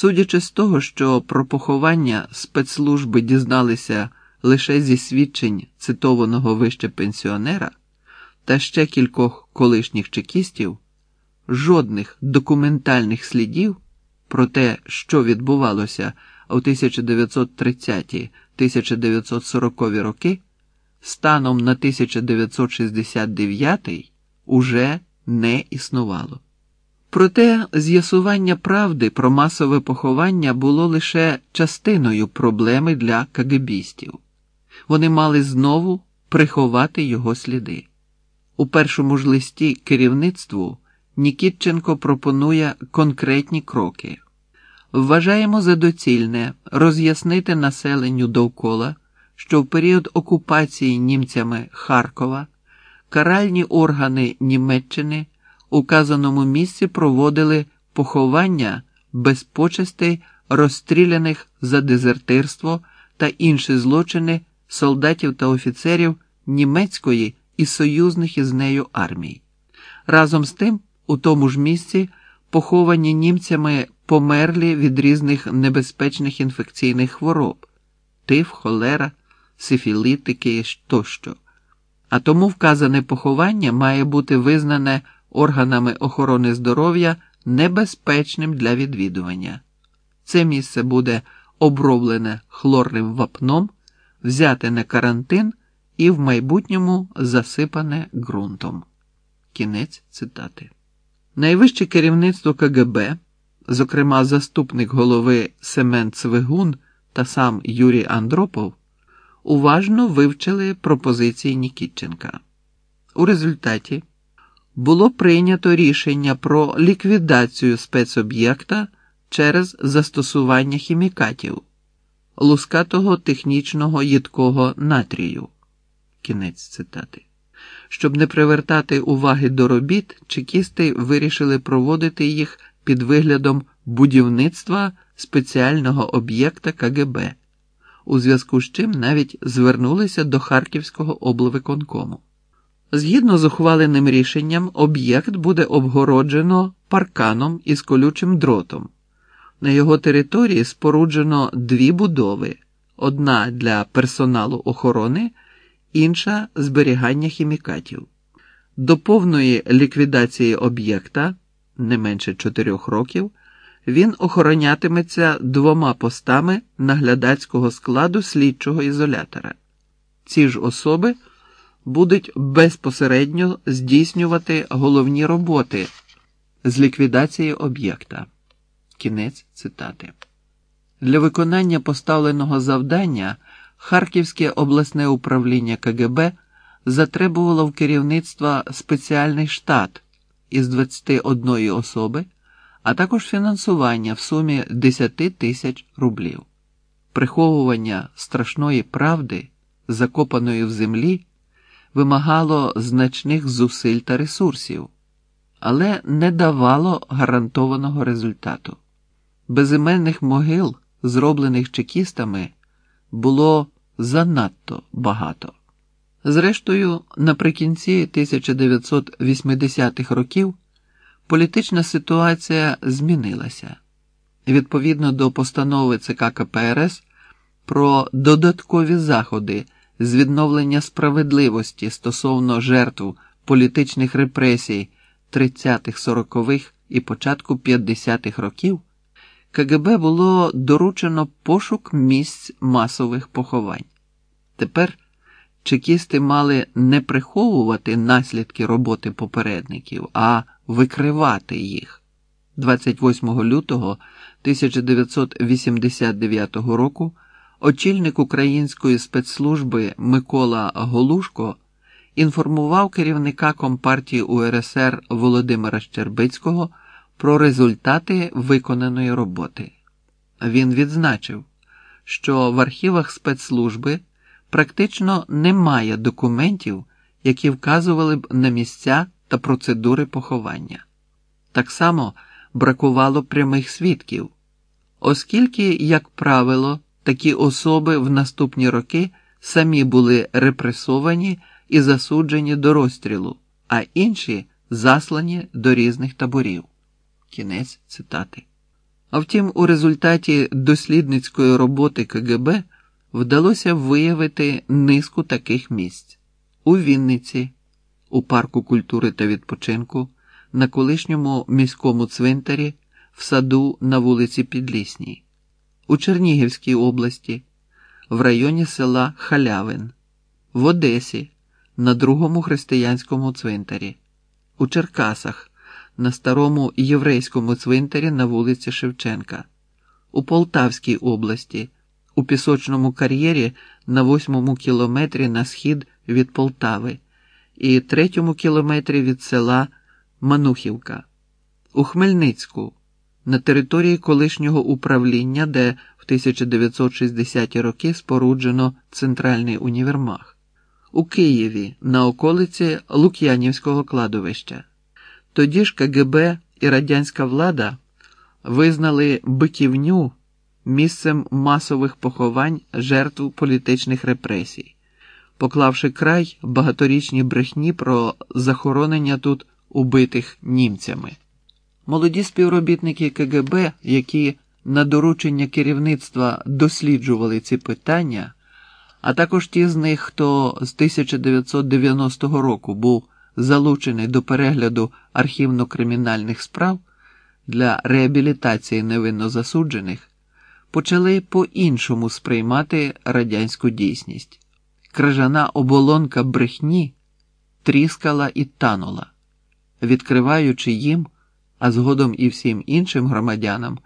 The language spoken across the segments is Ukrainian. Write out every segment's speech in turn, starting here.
Судячи з того, що про поховання спецслужби дізналися лише зі свідчень цитованого вище пенсіонера та ще кількох колишніх чекістів, жодних документальних слідів про те, що відбувалося у 1930-1940 роки, станом на 1969 уже не існувало. Проте з'ясування правди про масове поховання було лише частиною проблеми для кагебістів. Вони мали знову приховати його сліди. У першому ж листі керівництву Нікітченко пропонує конкретні кроки. Вважаємо за доцільне роз'яснити населенню довкола, що в період окупації німцями Харкова каральні органи Німеччини у казаному місці проводили поховання без почестей розстріляних за дезертирство та інші злочини солдатів та офіцерів німецької і союзних із нею армій. Разом з тим, у тому ж місці поховані німцями померлі від різних небезпечних інфекційних хвороб тиф, холера, сифілітики тощо. А тому вказане поховання має бути визнане органами охорони здоров'я небезпечним для відвідування. Це місце буде оброблене хлорним вапном, взяте на карантин і в майбутньому засипане ґрунтом. Кінець цитати. Найвище керівництво КГБ, зокрема заступник голови Семен Цвигун та сам Юрій Андропов, уважно вивчили пропозиції Нікітченка. У результаті було прийнято рішення про ліквідацію спецоб'єкта через застосування хімікатів, лускатого технічного їдкого натрію. Кінець цитати. Щоб не привертати уваги до робіт, чекісти вирішили проводити їх під виглядом будівництва спеціального об'єкта КГБ, у зв'язку з чим навіть звернулися до Харківського облвиконкому. Згідно з ухваленим рішенням, об'єкт буде обгороджено парканом із колючим дротом. На його території споруджено дві будови: одна для персоналу охорони, інша зберігання хімікатів. До повної ліквідації об'єкта, не менше чотирьох років, він охоронятиметься двома постами наглядацького складу слідчого ізолятора. Ці ж особи будуть безпосередньо здійснювати головні роботи з ліквідації об'єкта. Кінець цитати. Для виконання поставленого завдання Харківське обласне управління КГБ затребувало в керівництва спеціальний штат із 21 особи, а також фінансування в сумі 10 тисяч рублів. Приховування страшної правди, закопаної в землі, вимагало значних зусиль та ресурсів, але не давало гарантованого результату. Безіменних могил, зроблених чекістами, було занадто багато. Зрештою, наприкінці 1980-х років політична ситуація змінилася. Відповідно до постанови ЦК КПРС про додаткові заходи з відновлення справедливості стосовно жертв політичних репресій 30-х, 40-х і початку 50-х років. КГБ було доручено пошук місць масових поховань. Тепер чекісти мали не приховувати наслідки роботи попередників, а викривати їх. 28 лютого 1989 року очільник української спецслужби Микола Голушко інформував керівника Компартії УРСР Володимира Щербицького про результати виконаної роботи. Він відзначив, що в архівах спецслужби практично немає документів, які вказували б на місця та процедури поховання. Так само бракувало прямих свідків, оскільки, як правило, такі особи в наступні роки самі були репресовані і засуджені до розстрілу, а інші заслані до різних таборів. Кінець цитати. А втім, у результаті дослідницької роботи КГБ вдалося виявити низку таких місць у Вінниці, у парку культури та відпочинку, на колишньому міському цвинтарі, в саду на вулиці Підлісній, у Чернігівській області, в районі села Халявин, в Одесі, на другому християнському цвинтарі, у Черкасах, на старому єврейському цвинтарі на вулиці Шевченка, у Полтавській області, у пісочному кар'єрі на восьмому кілометрі на схід від Полтави і третьому кілометрі від села Манухівка, у Хмельницьку, на території колишнього управління, де в 1960-ті роки споруджено центральний універмаг, у Києві на околиці Лук'янівського кладовища. Тоді ж КГБ і радянська влада визнали биківню місцем масових поховань жертв політичних репресій, поклавши край багаторічній брехні про захоронення тут убитих німцями. Молоді співробітники КГБ, які на доручення керівництва досліджували ці питання, а також ті з них, хто з 1990 року був залучений до перегляду архівно-кримінальних справ для реабілітації невинно засуджених, почали по-іншому сприймати радянську дійсність. Крижана оболонка брехні тріскала і танула, відкриваючи їм, а згодом і всім іншим громадянам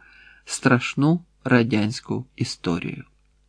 страшну радянську історію.